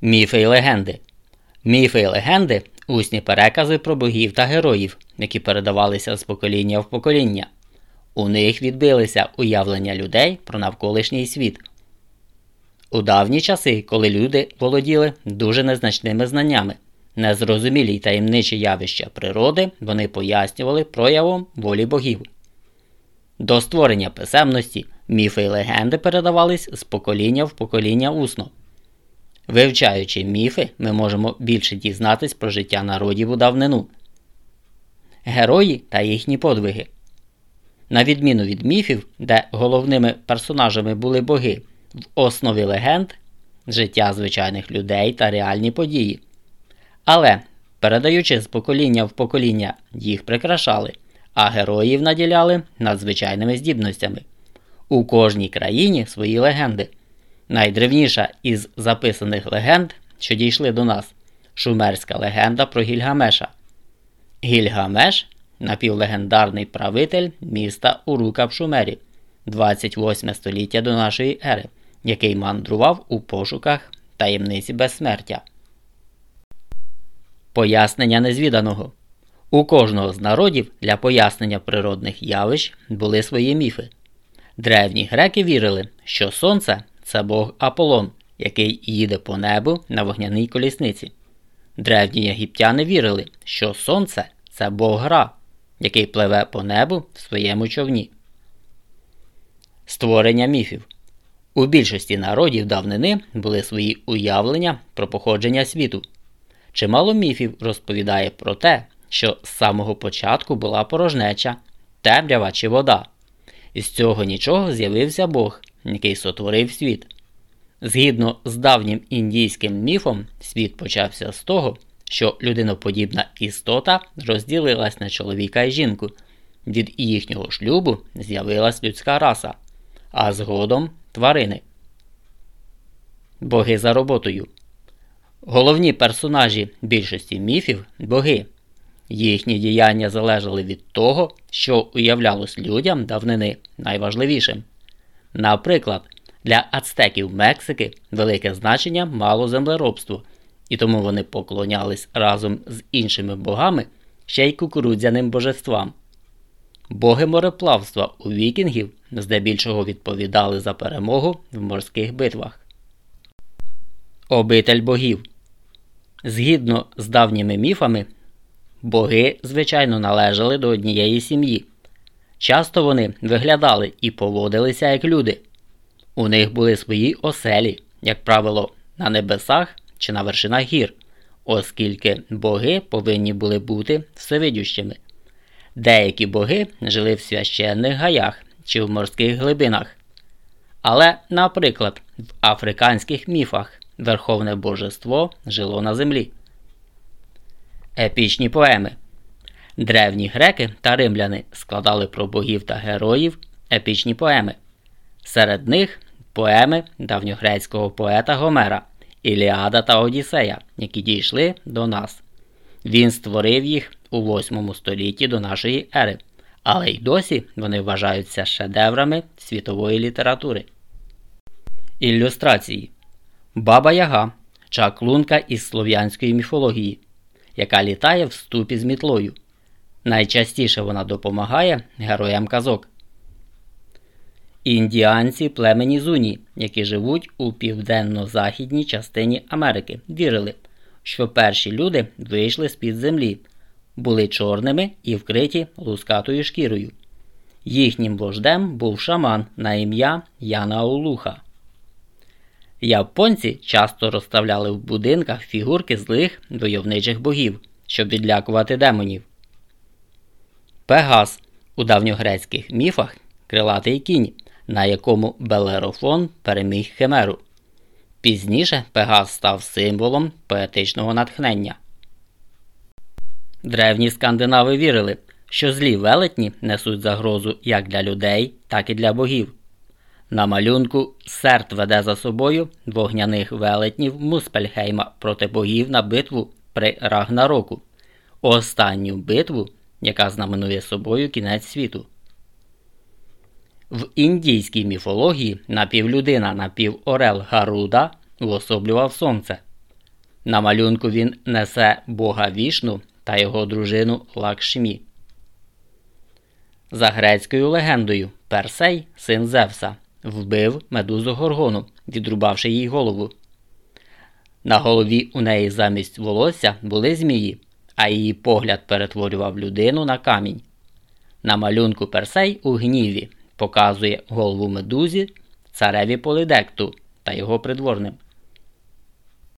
Міфи і легенди. Міфи і легенди усні перекази про богів та героїв, які передавалися з покоління в покоління. У них відбилися уявлення людей про навколишній світ. У давні часи, коли люди володіли дуже незначними знаннями, незрозумілі й таємничі явища природи, вони пояснювали проявом волі богів. До створення писемності міфи і легенди передавались з покоління в покоління усно. Вивчаючи міфи, ми можемо більше дізнатись про життя народів у давнину, герої та їхні подвиги. На відміну від міфів, де головними персонажами були боги, в основі легенд життя звичайних людей та реальні події. Але, передаючи з покоління в покоління, їх прикрашали, а героїв наділяли надзвичайними здібностями. У кожній країні свої легенди. Найдревніша із записаних легенд, що дійшли до нас, шумерська легенда про Гільгамеша. Гільгамеш напівлегендарний правитель міста Урука в Шумері, 28 століття до нашої ери, який мандрував у пошуках таємниці безсмертя. Пояснення незвіданого. У кожного з народів для пояснення природних явищ були свої міфи. Древні греки вірили, що сонце це бог Аполлон, який їде по небу на вогняній колісниці. Древні єгиптяни вірили, що сонце це бог гра, який пливе по небу в своєму човні. Створення міфів. У більшості народів давнини були свої уявлення про походження світу. Чимало міфів розповідає про те, що з самого початку була порожнеча, темрява чи вода. Із цього нічого з'явився Бог, який сотворив світ. Згідно з давнім індійським міфом, світ почався з того, що людиноподібна істота розділилась на чоловіка і жінку. Від їхнього шлюбу з'явилась людська раса, а згодом тварини. Боги за роботою. Головні персонажі більшості міфів боги. Їхні діяння залежали від того, що уявлялось людям давнини найважливішим. Наприклад, для ацтеків Мексики велике значення мало землеробство, і тому вони поклонялись разом з іншими богами ще й кукурудзяним божествам. Боги мореплавства у вікінгів здебільшого відповідали за перемогу в морських битвах. Обитель богів. Згідно з давніми міфами, боги, звичайно, належали до однієї сім'ї. Часто вони виглядали і поводилися як люди. У них були свої оселі, як правило, на небесах чи на вершинах гір, оскільки боги повинні були бути всевидющими. Деякі боги жили в священних гаях чи в морських глибинах. Але, наприклад, в африканських міфах Верховне Божество жило на землі. Епічні поеми. Древні греки та римляни складали про богів та героїв епічні поеми. Серед них поеми давньогрецького поета Гомера, Іліада та Одіссея, які дійшли до нас. Він створив їх у 8 столітті до нашої ери, але й досі вони вважаються шедеврами світової літератури. Ілюстрації Баба Яга чаклунка із слов'янської міфології, яка літає в ступі з мітлою. Найчастіше вона допомагає героям казок. Індіанці племені Зуні, які живуть у південно-західній частині Америки, вірили, що перші люди вийшли з під землі, були чорними і вкриті лускатою шкірою. Їхнім вождем був шаман на ім'я Яна Олуха. Японці часто розставляли в будинках фігурки злих войовничих богів, щоб відлякувати демонів. Пегас у давньогрецьких міфах крилатий кінь, на якому Белерофон переміг Химеру. Пізніше Пегас став символом поетичного натхнення. Древні скандинави вірили, що злі велетні несуть загрозу як для людей, так і для богів. На малюнку Сурт веде за собою вогняних велетнів Муспельхейма проти богів на битву при Рагнароку, останню битву, яка знаменує собою кінець світу. В індійській міфології напівлюдина напіворел Гаруда уособлював сонце, На малюнку він несе бога вішну та його дружину Лакшмі. За грецькою легендою, Персей, син Зевса, вбив медузу горгону, відрубавши їй голову. На голові у неї замість волосся були змії, а її погляд перетворював людину на камінь. На малюнку Персей у гніві показує голову медузі цареві Полидекту та його придворним.